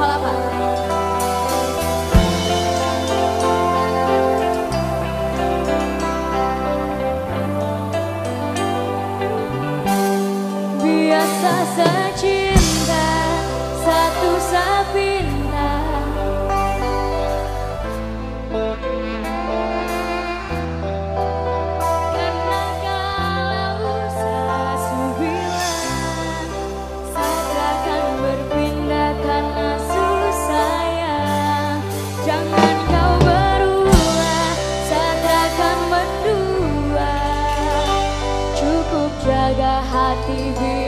Malam, hati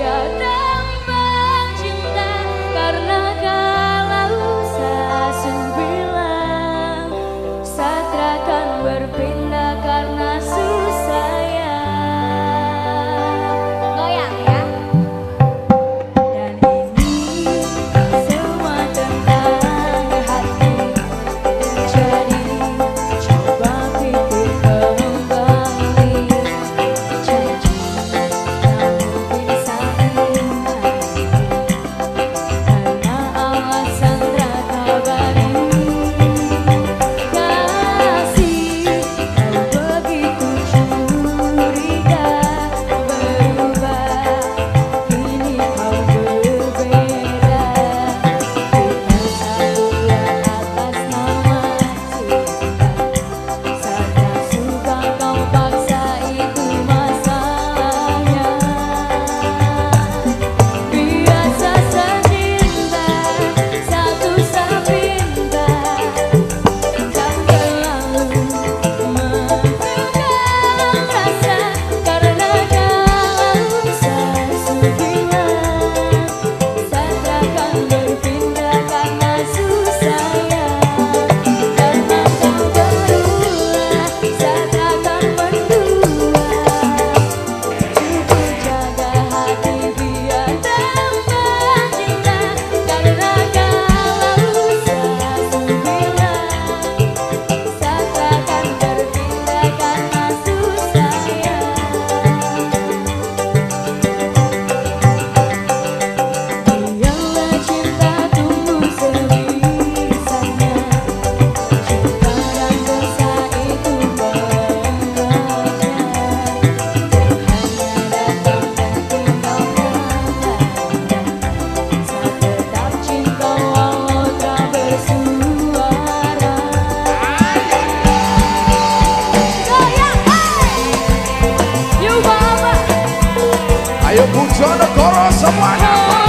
join the chorus, someone.